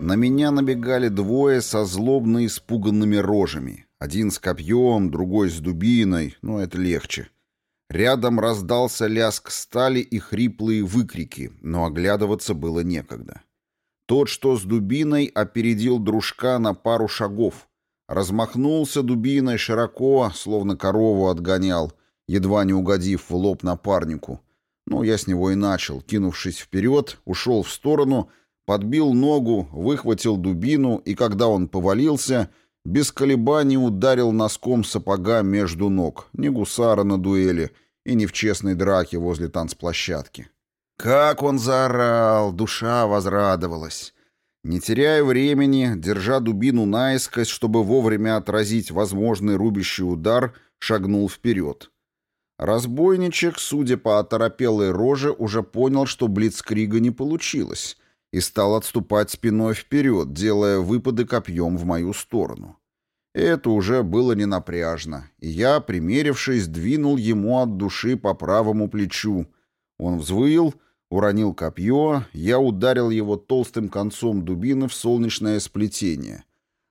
На меня набегали двое со злобно испуганными рожами. Один с копьем, другой с дубиной, но это легче. Рядом раздался лязг стали и хриплые выкрики, но оглядываться было некогда. Тот, что с дубиной, опередил дружка на пару шагов. Размахнулся дубиной широко, словно корову отгонял, едва не угодив в лоб напарнику. Ну, я с него и начал, кинувшись вперед, ушел в сторону, подбил ногу, выхватил дубину, и когда он повалился, без колебаний ударил носком сапога между ног, не гусара на дуэли и не в честной драке возле танцплощадки. Как он заорал, душа возрадовалась. Не теряя времени, держа дубину наискось, чтобы вовремя отразить возможный рубящий удар, шагнул вперед. Разбойничек, судя по оторопелой роже, уже понял, что блицкрига не получилось, и стал отступать спиной вперед, делая выпады копьем в мою сторону. Это уже было не напряжно, и я, примерившись, двинул ему от души по правому плечу. Он взвыл, уронил копье, я ударил его толстым концом дубины в солнечное сплетение.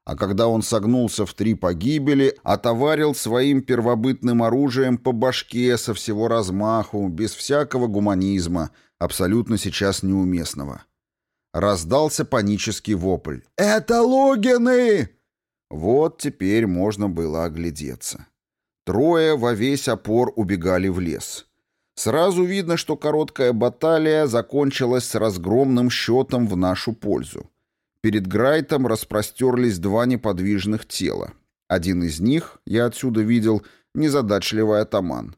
А когда он согнулся в три погибели, отоварил своим первобытным оружием по башке со всего размаху, без всякого гуманизма, абсолютно сейчас неуместного. Раздался панический вопль. «Это Логины!» Вот теперь можно было оглядеться. Трое во весь опор убегали в лес. Сразу видно, что короткая баталия закончилась с разгромным счетом в нашу пользу. Перед Грайтом распростерлись два неподвижных тела. Один из них, я отсюда видел, незадачливый атаман.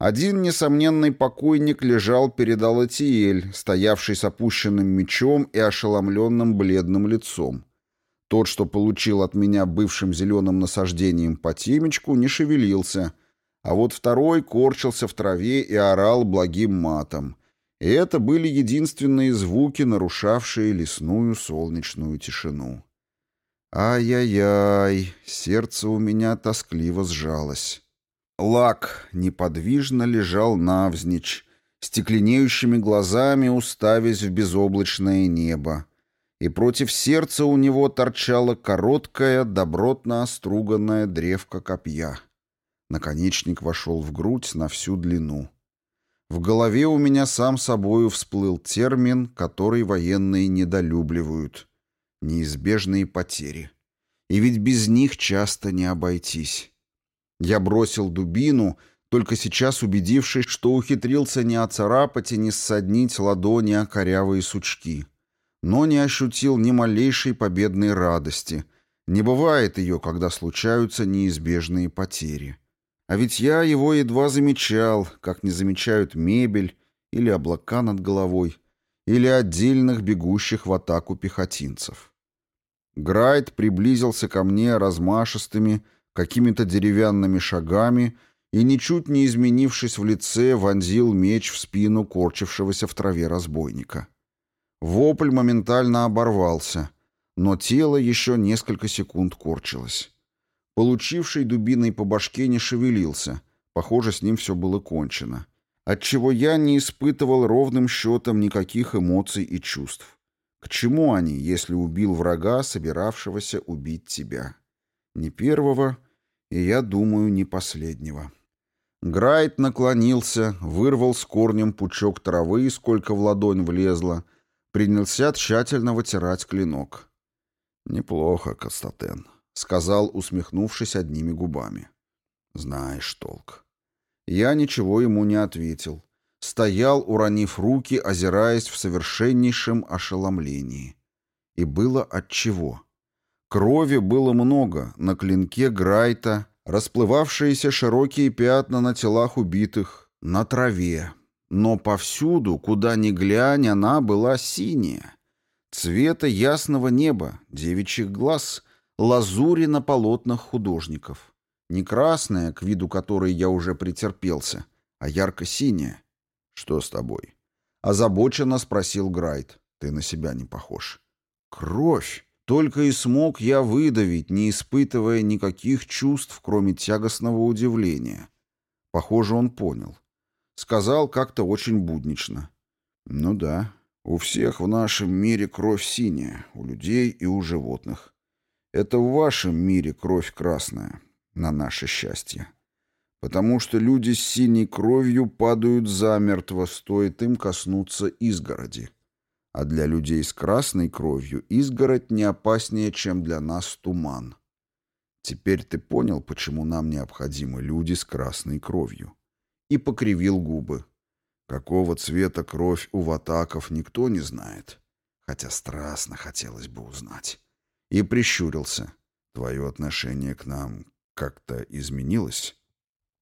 Один несомненный покойник лежал перед Алатиэль, стоявший с опущенным мечом и ошеломленным бледным лицом. Тот, что получил от меня бывшим зеленым насаждением по темечку, не шевелился, а вот второй корчился в траве и орал благим матом. И это были единственные звуки, нарушавшие лесную солнечную тишину. Ай-яй-яй, сердце у меня тоскливо сжалось. Лак неподвижно лежал навзничь, стекленеющими глазами уставясь в безоблачное небо. И против сердца у него торчала короткая, добротно оструганная древка копья. Наконечник вошел в грудь на всю длину. В голове у меня сам собою всплыл термин, который военные недолюбливают. Неизбежные потери. И ведь без них часто не обойтись. Я бросил дубину, только сейчас убедившись, что ухитрился не оцарапать и не ссоднить ладони о корявые сучки. Но не ощутил ни малейшей победной радости. Не бывает ее, когда случаются неизбежные потери. А ведь я его едва замечал, как не замечают мебель или облака над головой, или отдельных бегущих в атаку пехотинцев. Грайт приблизился ко мне размашистыми, какими-то деревянными шагами и, ничуть не изменившись в лице, вонзил меч в спину корчившегося в траве разбойника. Вопль моментально оборвался, но тело еще несколько секунд корчилось. Получивший дубиной по башке не шевелился, похоже, с ним все было кончено, отчего я не испытывал ровным счетом никаких эмоций и чувств. К чему они, если убил врага, собиравшегося убить тебя? Не первого, и, я думаю, не последнего. Грайт наклонился, вырвал с корнем пучок травы, сколько в ладонь влезло, принялся тщательно вытирать клинок. «Неплохо, Кастатен», — сказал, усмехнувшись одними губами. «Знаешь толк». Я ничего ему не ответил. Стоял, уронив руки, озираясь в совершеннейшем ошеломлении. И было отчего. Крови было много, на клинке Грайта, расплывавшиеся широкие пятна на телах убитых, на траве. Но повсюду, куда ни глянь, она была синяя. Цвета ясного неба, девичьих глаз, лазури на полотнах художников. Не красная, к виду которой я уже претерпелся, а ярко-синяя. «Что с тобой?» Озабоченно спросил Грайт. «Ты на себя не похож». «Кровь!» Только и смог я выдавить, не испытывая никаких чувств, кроме тягостного удивления. Похоже, он понял. Сказал как-то очень буднично. Ну да, У всех в нашем мире кровь синяя, у людей и у животных. Это в вашем мире кровь красная, на наше счастье. Потому что люди с синей кровью падают замертво, стоит им коснуться изгороди. А для людей с красной кровью изгородь не опаснее, чем для нас туман. Теперь ты понял, почему нам необходимы люди с красной кровью. И покривил губы. Какого цвета кровь у ватаков никто не знает. Хотя страстно хотелось бы узнать. И прищурился. Твое отношение к нам как-то изменилось?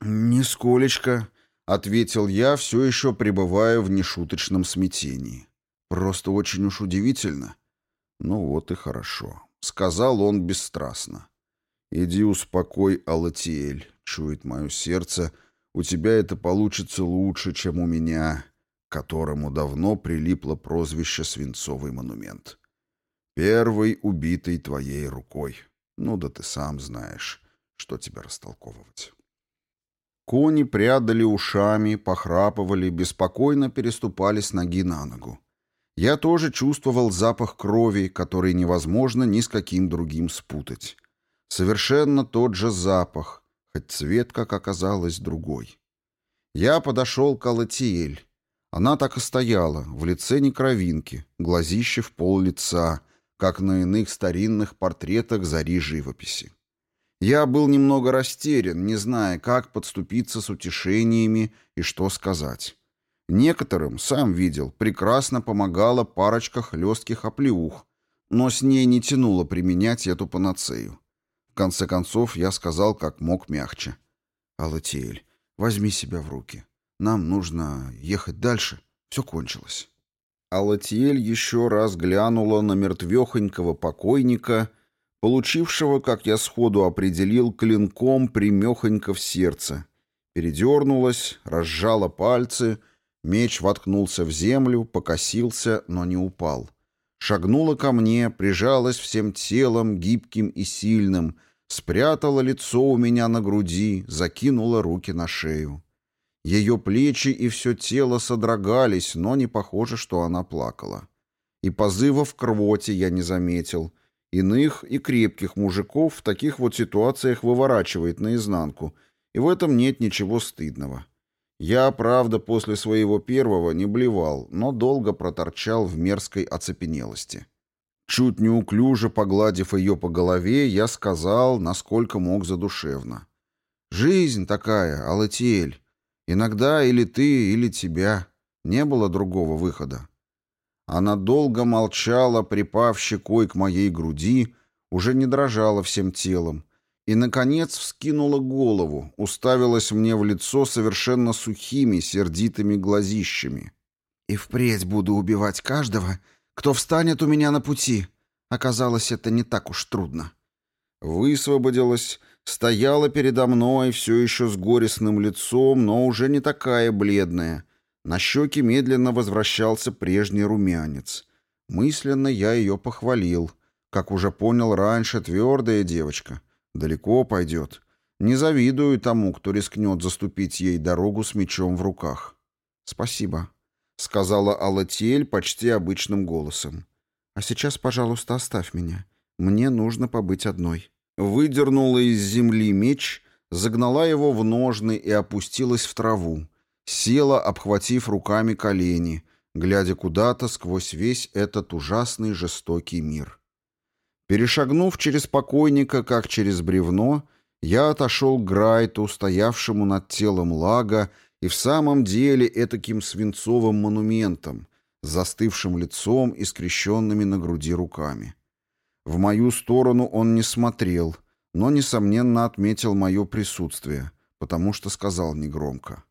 «Нисколечко», — ответил я, все еще пребывая в нешуточном смятении. «Просто очень уж удивительно». «Ну вот и хорошо», — сказал он бесстрастно. «Иди успокой Алатиэль, чует мое сердце, у тебя это получится лучше, чем у меня, которому давно прилипло прозвище «Свинцовый монумент». Первый убитый твоей рукой. Ну да ты сам знаешь, что тебе растолковывать». Кони прядали ушами, похрапывали, беспокойно переступали с ноги на ногу. Я тоже чувствовал запах крови, который невозможно ни с каким другим спутать. Совершенно тот же запах, хоть цвет, как оказалось, другой. Я подошел к Алатиэль. Она так и стояла, в лице не кровинки, глазище в пол лица, как на иных старинных портретах зари живописи. Я был немного растерян, не зная, как подступиться с утешениями и что сказать. Некоторым, сам видел, прекрасно помогала парочка хлестких оплеух, но с ней не тянуло применять эту панацею. В конце концов, я сказал как мог мягче. «Алатиэль, возьми себя в руки. Нам нужно ехать дальше. Все кончилось». Алатиэль еще раз глянула на мертвехонького покойника получившего, как я сходу определил, клинком примехонько в сердце. Передернулась, разжала пальцы, меч воткнулся в землю, покосился, но не упал. Шагнула ко мне, прижалась всем телом, гибким и сильным, спрятала лицо у меня на груди, закинула руки на шею. Ее плечи и все тело содрогались, но не похоже, что она плакала. И позывов к рвоте я не заметил — Иных и крепких мужиков в таких вот ситуациях выворачивает наизнанку, и в этом нет ничего стыдного. Я, правда, после своего первого не блевал, но долго проторчал в мерзкой оцепенелости. Чуть неуклюже погладив ее по голове, я сказал, насколько мог задушевно. «Жизнь такая, Алатиэль. Иногда или ты, или тебя. Не было другого выхода. Она долго молчала, припав щекой к моей груди, уже не дрожала всем телом, и, наконец, вскинула голову, уставилась мне в лицо совершенно сухими, сердитыми глазищами. «И впредь буду убивать каждого, кто встанет у меня на пути. Оказалось, это не так уж трудно». Высвободилась, стояла передо мной все еще с горестным лицом, но уже не такая бледная, на щеке медленно возвращался прежний румянец. Мысленно я ее похвалил. Как уже понял раньше, твердая девочка. Далеко пойдет. Не завидую тому, кто рискнет заступить ей дорогу с мечом в руках. «Спасибо», — сказала Алатиэль почти обычным голосом. «А сейчас, пожалуйста, оставь меня. Мне нужно побыть одной». Выдернула из земли меч, загнала его в ножны и опустилась в траву, Села, обхватив руками колени, глядя куда-то сквозь весь этот ужасный жестокий мир. Перешагнув через покойника, как через бревно, я отошел к Грайту, стоявшему над телом лага, и в самом деле этаким свинцовым монументом, с застывшим лицом и скрещенными на груди руками. В мою сторону он не смотрел, но, несомненно, отметил мое присутствие, потому что сказал негромко.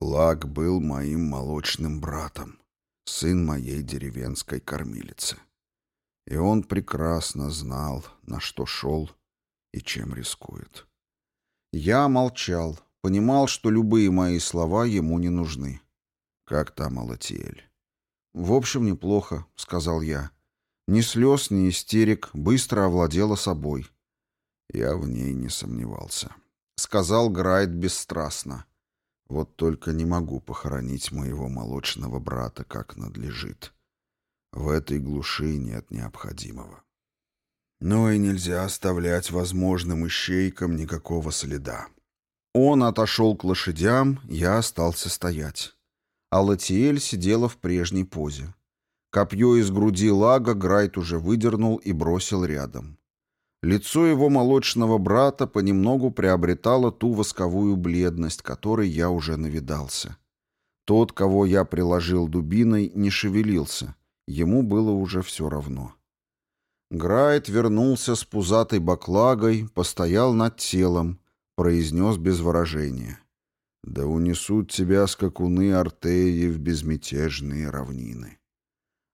Лак был моим молочным братом, сын моей деревенской кормилицы. И он прекрасно знал, на что шел и чем рискует. Я молчал, понимал, что любые мои слова ему не нужны. «Как там, Алатиэль?» «В общем, неплохо», — сказал я. Ни слез, ни истерик, быстро овладела собой. Я в ней не сомневался. Сказал Грайт бесстрастно. Вот только не могу похоронить моего молочного брата как надлежит. В этой глуши нет необходимого. Но и нельзя оставлять возможным ищейкам никакого следа. Он отошел к лошадям, я остался стоять. А Латиэль сидела в прежней позе. Копье из груди лага Грайт уже выдернул и бросил рядом. Лицо его молочного брата понемногу приобретало ту восковую бледность, которой я уже навидался. Тот, кого я приложил дубиной, не шевелился. Ему было уже все равно. Грайт вернулся с пузатой баклагой, постоял над телом, произнес без выражения. «Да унесут тебя скакуны Артеи в безмятежные равнины».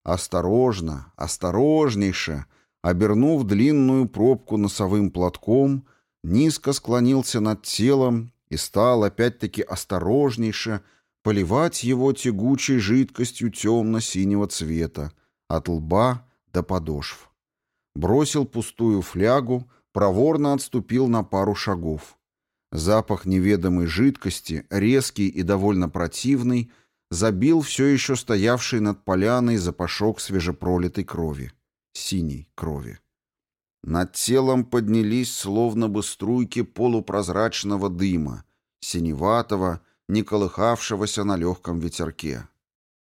Осторожно, осторожнейше, обернув длинную пробку носовым платком, низко склонился над телом и стал опять-таки осторожнейше поливать его тягучей жидкостью темно-синего цвета от лба до подошв бросил пустую флягу, проворно отступил на пару шагов. Запах неведомой жидкости, резкий и довольно противный, забил все еще стоявший над поляной запашок свежепролитой крови. Синей крови. Над телом поднялись словно бы струйки полупрозрачного дыма, синеватого, не колыхавшегося на легком ветерке.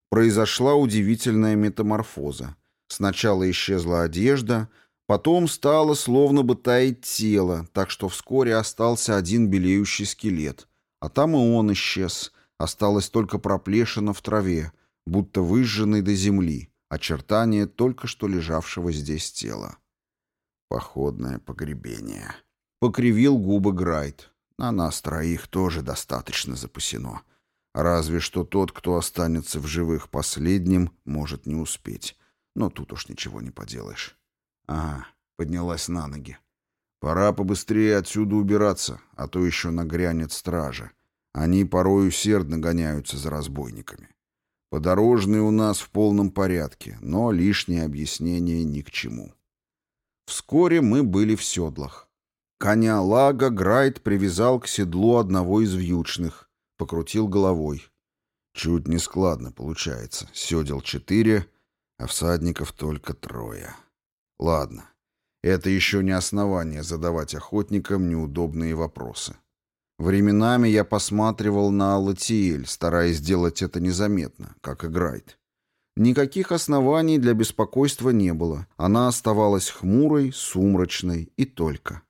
Произошла удивительная метаморфоза. Сначала исчезла одежда, потом стало словно бы таять тело, так что вскоре остался один белеющий скелет. А там и он исчез, осталось только проплешина в траве, будто выжженный до земли, очертания только что лежавшего здесь тела. Походное погребение. Покривил губы Грайт. На нас троих тоже достаточно запасено. Разве что тот, кто останется в живых последним, может не успеть. Но тут уж ничего не поделаешь. Ага, поднялась на ноги. Пора побыстрее отсюда убираться, а то еще нагрянет стража. Они порой усердно гоняются за разбойниками. Подорожные у нас в полном порядке, но лишние объяснения ни к чему. Вскоре мы были в седлах. Коня Лага Грайт привязал к седлу одного из вьючных, покрутил головой. Чуть нескладно получается. Седел четыре, а всадников только трое. Ладно, это еще не основание задавать охотникам неудобные вопросы. Временами я посматривал на Алатиэль, стараясь сделать это незаметно, как играет. Никаких оснований для беспокойства не было. Она оставалась хмурой, сумрачной и только.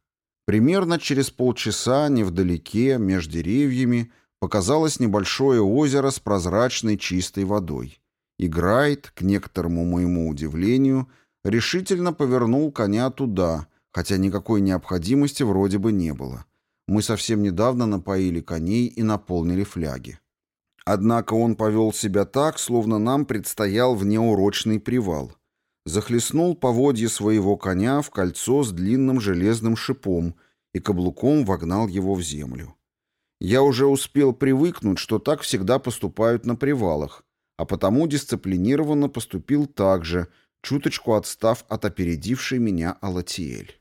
Примерно через полчаса невдалеке, между деревьями, показалось небольшое озеро с прозрачной чистой водой. И Грайт, к некоторому моему удивлению, решительно повернул коня туда, хотя никакой необходимости вроде бы не было. Мы совсем недавно напоили коней и наполнили фляги. Однако он повел себя так, словно нам предстоял внеурочный привал. Захлестнул поводье своего коня в кольцо с длинным железным шипом и каблуком вогнал его в землю. Я уже успел привыкнуть, что так всегда поступают на привалах, а потому дисциплинированно поступил так же, чуточку отстав от опередившей меня Алатиэль.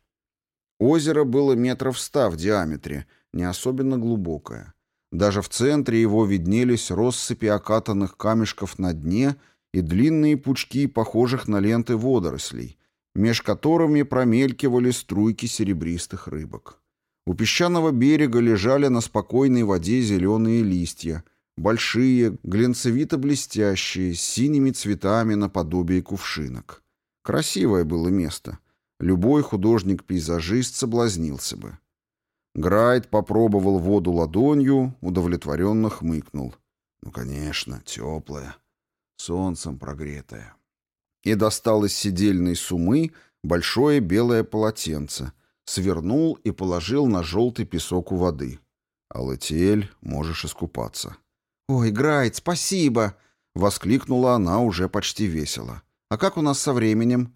Озеро было метров ста в диаметре, не особенно глубокое. Даже в центре его виднелись россыпи окатанных камешков на дне и длинные пучки, похожих на ленты водорослей, меж которыми промелькивали струйки серебристых рыбок. У песчаного берега лежали на спокойной воде зеленые листья — Большие, глянцевито-блестящие, с синими цветами наподобие кувшинок. Красивое было место. Любой художник-пейзажист соблазнился бы. Грайт попробовал воду ладонью, удовлетворенно хмыкнул. Ну, конечно, теплая, солнцем прогретая. И достал из сидельной сумы большое белое полотенце, свернул и положил на желтый песок у воды. «Алатиэль, можешь искупаться». «Ой, Грайт, спасибо!» — воскликнула она уже почти весело. «А как у нас со временем?»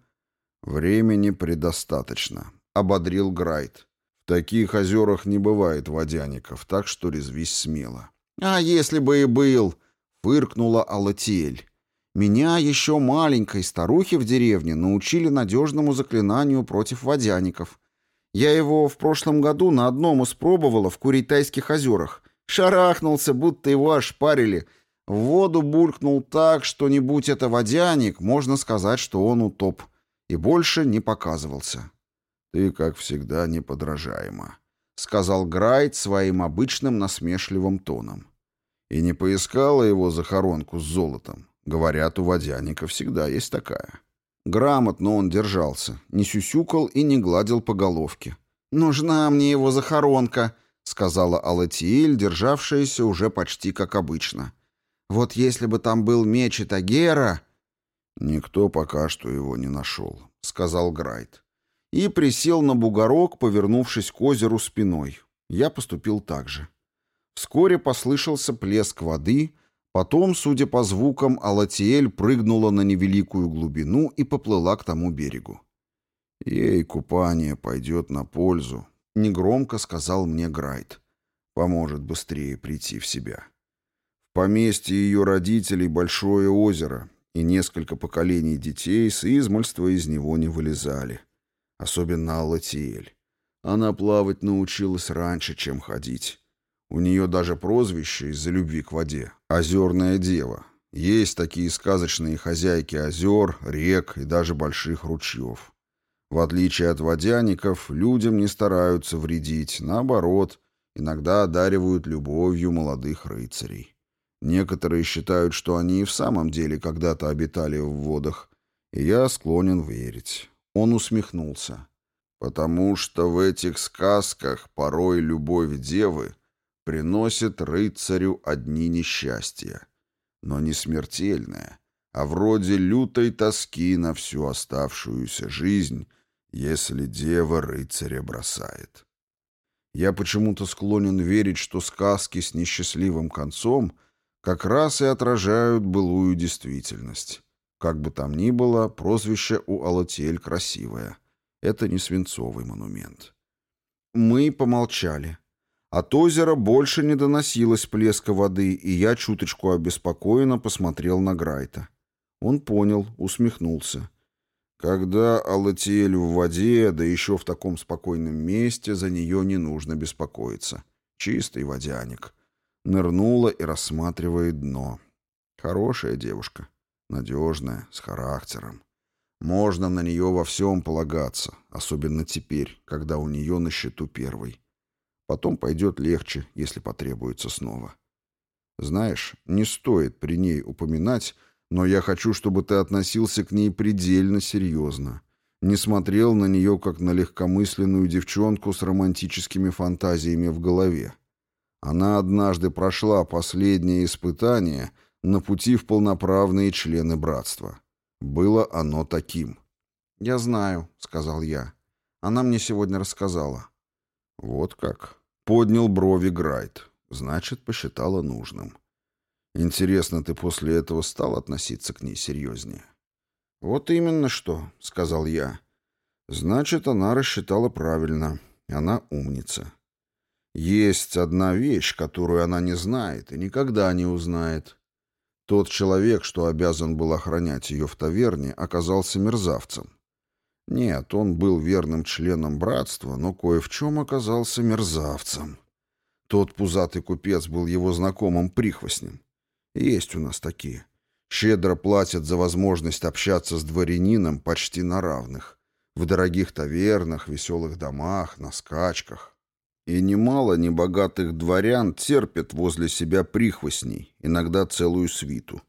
«Времени предостаточно», — ободрил Грайт. «В таких озерах не бывает водяников, так что резвись смело». «А если бы и был!» — фыркнула Алатиэль. «Меня еще маленькой старухи в деревне научили надежному заклинанию против водяников. Я его в прошлом году на одном испробовала в Куритайских озерах. Шарахнулся, будто его ошпарили. В воду булькнул так, что не будь это водяник, можно сказать, что он утоп, и больше не показывался. «Ты, как всегда, неподражаема», — сказал Грайт своим обычным насмешливым тоном. «И не поискала его захоронку с золотом. Говорят, у водяника всегда есть такая». Грамотно он держался, не сюсюкал и не гладил по головке. «Нужна мне его захоронка», — сказала Алатиэль, державшаяся уже почти как обычно. «Вот если бы там был меч и Тагера...» «Никто пока что его не нашел», — сказал Грайт. И присел на бугорок, повернувшись к озеру спиной. Я поступил так же. Вскоре послышался плеск воды, потом, судя по звукам, Алатиэль прыгнула на невеликую глубину и поплыла к тому берегу. «Ей купание пойдет на пользу», — негромко сказал мне Грайт. «Поможет быстрее прийти в себя». В поместье ее родителей большое озеро, и несколько поколений детей с измольства из него не вылезали. Особенно Аллатиэль. Она плавать научилась раньше, чем ходить. У нее даже прозвище из-за любви к воде — «Озерная дева». Есть такие сказочные хозяйки озер, рек и даже больших ручьев. В отличие от водяников, людям не стараются вредить, наоборот, иногда одаривают любовью молодых рыцарей. Некоторые считают, что они и в самом деле когда-то обитали в водах, и я склонен верить. Он усмехнулся. Потому что в этих сказках порой любовь девы приносит рыцарю одни несчастья, но не смертельное, а вроде лютой тоски на всю оставшуюся жизнь — если дева рыцаря бросает. Я почему-то склонен верить, что сказки с несчастливым концом как раз и отражают былую действительность. Как бы там ни было, прозвище у Алатиэль красивое. Это не свинцовый монумент. Мы помолчали. От озера больше не доносилось плеска воды, и я чуточку обеспокоенно посмотрел на Грайта. Он понял, усмехнулся. Когда Алатиэль в воде, да еще в таком спокойном месте, за нее не нужно беспокоиться. Чистый водяник. Нырнула и рассматривает дно. Хорошая девушка. Надежная, с характером. Можно на нее во всем полагаться, особенно теперь, когда у нее на счету первый. Потом пойдет легче, если потребуется снова. Знаешь, не стоит при ней упоминать, но я хочу, чтобы ты относился к ней предельно серьезно. Не смотрел на нее, как на легкомысленную девчонку с романтическими фантазиями в голове. Она однажды прошла последнее испытание на пути в полноправные члены братства. Было оно таким. «Я знаю», — сказал я. «Она мне сегодня рассказала». «Вот как». Поднял брови Грайт. Значит, посчитала нужным. Интересно, ты после этого стал относиться к ней серьезнее? Вот именно что, сказал я. Значит, она рассчитала правильно. Она умница. Есть одна вещь, которую она не знает и никогда не узнает. Тот человек, что обязан был охранять ее в таверне, оказался мерзавцем. Нет, он был верным членом братства, но кое в чем оказался мерзавцем. Тот пузатый купец был его знакомым прихвостнем. Есть у нас такие. Щедро платят за возможность общаться с дворянином почти на равных. В дорогих тавернах, веселых домах, на скачках. И немало небогатых дворян терпят возле себя прихвостней, иногда целую свиту.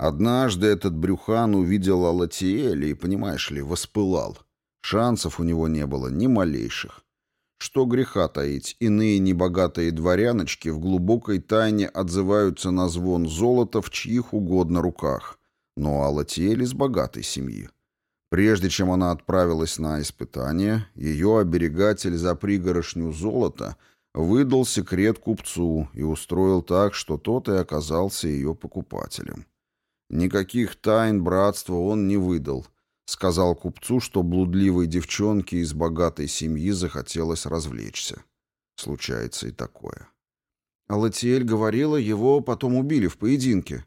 Однажды этот брюхан увидел Алатиэля и, понимаешь ли, воспылал. Шансов у него не было ни малейших. Что греха таить, иные небогатые дворяночки в глубокой тайне отзываются на звон золота в чьих угодно руках. Но Алла Тиэль из богатой семьи. Прежде чем она отправилась на испытание, ее оберегатель за пригорошню золота выдал секрет купцу и устроил так, что тот и оказался ее покупателем. Никаких тайн братства он не выдал — Сказал купцу, что блудливой девчонке из богатой семьи захотелось развлечься. Случается и такое. А Латиэль говорила, его потом убили в поединке.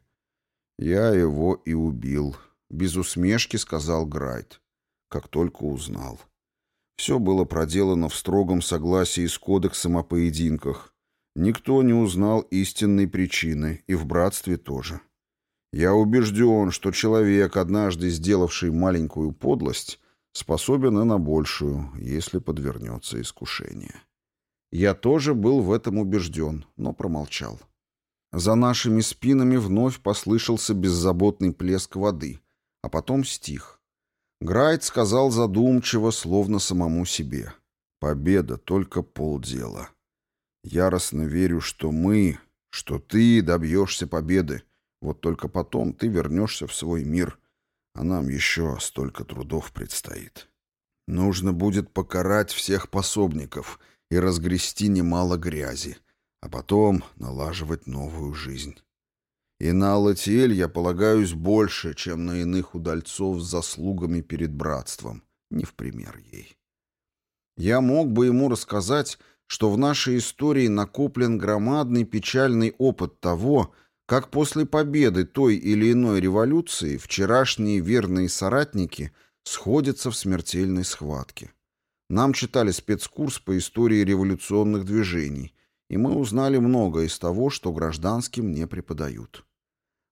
Я его и убил. Без усмешки сказал Грайт. Как только узнал. Все было проделано в строгом согласии с кодексом о поединках. Никто не узнал истинной причины, и в братстве тоже. Я убежден, что человек, однажды сделавший маленькую подлость, способен и на большую, если подвернется искушение. Я тоже был в этом убежден, но промолчал. За нашими спинами вновь послышался беззаботный плеск воды, а потом стих. Грайт сказал задумчиво, словно самому себе. «Победа — только полдела. Яростно верю, что мы, что ты добьешься победы. Вот только потом ты вернешься в свой мир, а нам еще столько трудов предстоит. Нужно будет покарать всех пособников и разгрести немало грязи, а потом налаживать новую жизнь. И на Алатиэль я полагаюсь больше, чем на иных удальцов с заслугами перед братством, не в пример ей. Я мог бы ему рассказать, что в нашей истории накоплен громадный печальный опыт того, как после победы той или иной революции вчерашние верные соратники сходятся в смертельной схватке. Нам читали спецкурс по истории революционных движений, и мы узнали многое из того, что гражданским не преподают.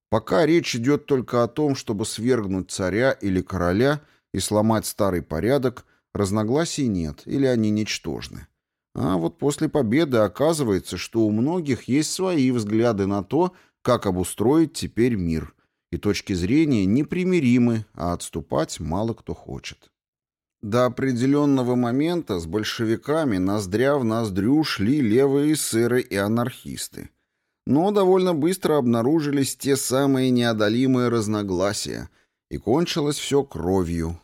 Пока речь идет только о том, чтобы свергнуть царя или короля и сломать старый порядок, разногласий нет или они ничтожны. А вот после победы оказывается, что у многих есть свои взгляды на то, как обустроить теперь мир, и точки зрения непримиримы, а отступать мало кто хочет. До определенного момента с большевиками ноздря в ноздрю шли левые эсеры и анархисты. Но довольно быстро обнаружились те самые неодолимые разногласия, и кончилось все кровью.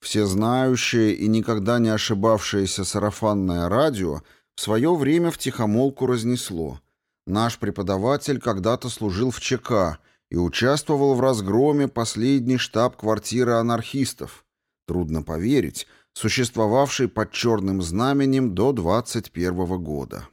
Всезнающее и никогда не ошибавшееся сарафанное радио в свое время втихомолку разнесло. Наш преподаватель когда-то служил в ЧК и участвовал в разгроме последней штаб-квартиры анархистов. Трудно поверить, существовавшей под черным знаменем до 21 года.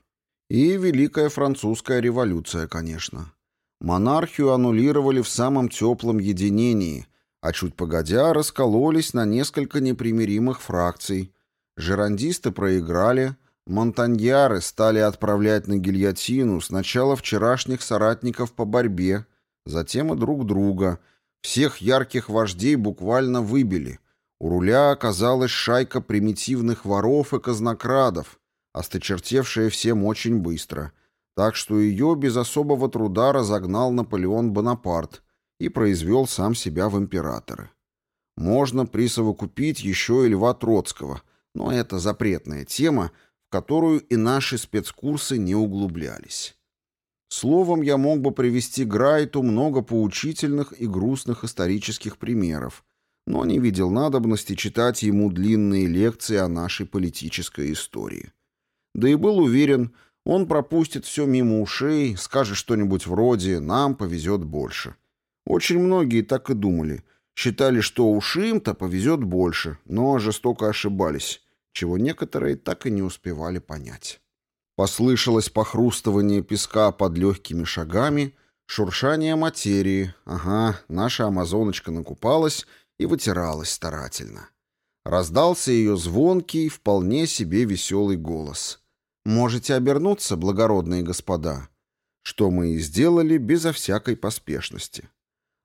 И Великая Французская революция, конечно. Монархию аннулировали в самом теплом единении, а чуть погодя раскололись на несколько непримиримых фракций. Жерандисты проиграли, Монтаньяры стали отправлять на гильотину сначала вчерашних соратников по борьбе, затем и друг друга. Всех ярких вождей буквально выбили. У руля оказалась шайка примитивных воров и казнокрадов, осточертевшая всем очень быстро, так что ее без особого труда разогнал Наполеон Бонапарт и произвел сам себя в императоры. Можно присовокупить еще и Льва Троцкого, но это запретная тема, которую и наши спецкурсы не углублялись. Словом, я мог бы привести Грайту много поучительных и грустных исторических примеров, но не видел надобности читать ему длинные лекции о нашей политической истории. Да и был уверен, он пропустит все мимо ушей, скажет что-нибудь вроде «нам повезет больше». Очень многие так и думали, считали, что уж им-то повезет больше, но жестоко ошибались чего некоторые так и не успевали понять. Послышалось похрустывание песка под легкими шагами, шуршание материи. Ага, наша амазоночка накупалась и вытиралась старательно. Раздался ее звонкий, вполне себе веселый голос. «Можете обернуться, благородные господа?» Что мы и сделали безо всякой поспешности.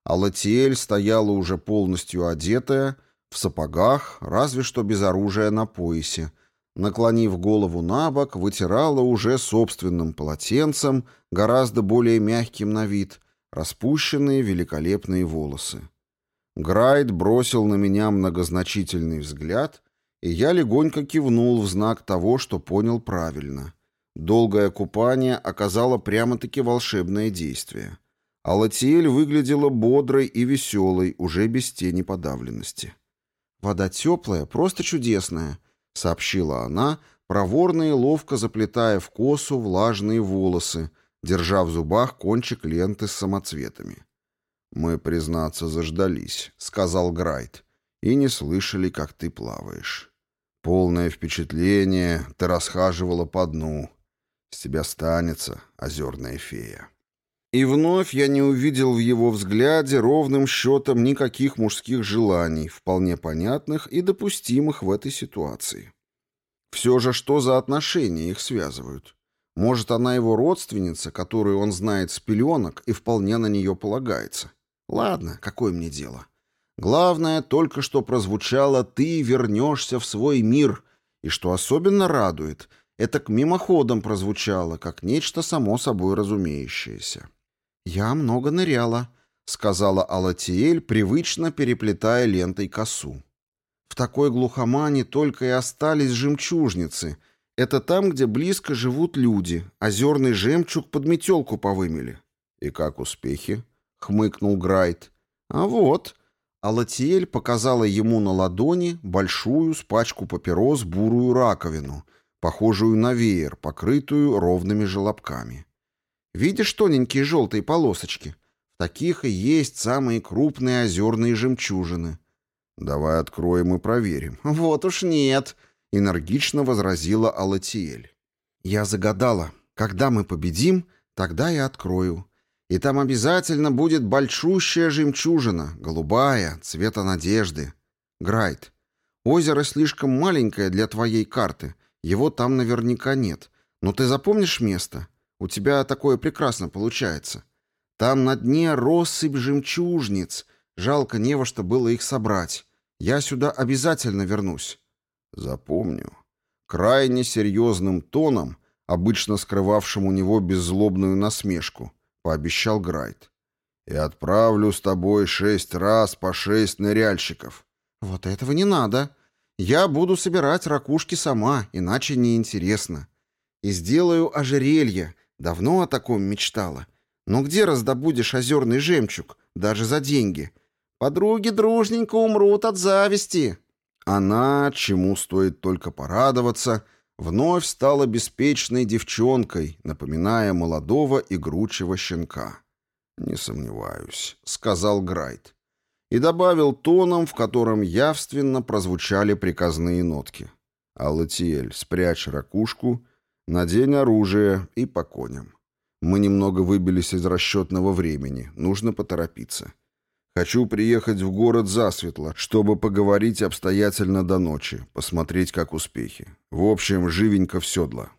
Алатиэль стояла уже полностью одетая, в сапогах, разве что без оружия на поясе. Наклонив голову на бок, вытирала уже собственным полотенцем, гораздо более мягким на вид, распущенные великолепные волосы. Грайд бросил на меня многозначительный взгляд, и я легонько кивнул в знак того, что понял правильно. Долгое купание оказало прямо-таки волшебное действие. А Латиэль выглядела бодрой и веселой, уже без тени подавленности. «Вода теплая, просто чудесная», — сообщила она, проворно и ловко заплетая в косу влажные волосы, держа в зубах кончик ленты с самоцветами. «Мы, признаться, заждались», — сказал Грайт, — «и не слышали, как ты плаваешь. Полное впечатление, ты расхаживала по дну. С тебя станется, озерная фея». И вновь я не увидел в его взгляде ровным счетом никаких мужских желаний, вполне понятных и допустимых в этой ситуации. Все же что за отношения их связывают? Может, она его родственница, которую он знает с пеленок и вполне на нее полагается. Ладно, какое мне дело. Главное, только что прозвучало «ты вернешься в свой мир», и что особенно радует, это к мимоходам прозвучало, как нечто само собой разумеющееся. «Я много ныряла», — сказала Алатиэль, привычно переплетая лентой косу. «В такой глухомане только и остались жемчужницы. Это там, где близко живут люди. Озерный жемчуг под метелку повымели». «И как успехи?» — хмыкнул Грайт. «А вот», Алатиэль показала ему на ладони большую с пачку папирос бурую раковину, похожую на веер, покрытую ровными желобками. «Видишь тоненькие желтые полосочки? В таких и есть самые крупные озерные жемчужины». «Давай откроем и проверим». «Вот уж нет», — энергично возразила Алатиэль. «Я загадала, когда мы победим, тогда я открою. И там обязательно будет большущая жемчужина, голубая, цвета надежды. Грайт, озеро слишком маленькое для твоей карты, его там наверняка нет. Но ты запомнишь место? У тебя такое прекрасно получается. Там на дне россыпь жемчужниц. Жалко, не во что было их собрать. Я сюда обязательно вернусь. Запомню. Крайне серьезным тоном, обычно скрывавшим у него беззлобную насмешку, пообещал Грайт. «И отправлю с тобой шесть раз по шесть ныряльщиков». «Вот этого не надо. Я буду собирать ракушки сама, иначе неинтересно. И сделаю ожерелье. Давно о таком мечтала. Но где раздобудешь озерный жемчуг, даже за деньги? Подруги дружненько умрут от зависти». Она, чему стоит только порадоваться, — вновь стала беспечной девчонкой, напоминая молодого игручего щенка. «Не сомневаюсь», — сказал Грайт. И добавил тоном, в котором явственно прозвучали приказные нотки. «Алатиэль, спрячь ракушку, надень оружие и по коням. Мы немного выбились из расчетного времени, нужно поторопиться. Хочу приехать в город засветло, чтобы поговорить обстоятельно до ночи, посмотреть, как успехи. В общем, живенько в седло.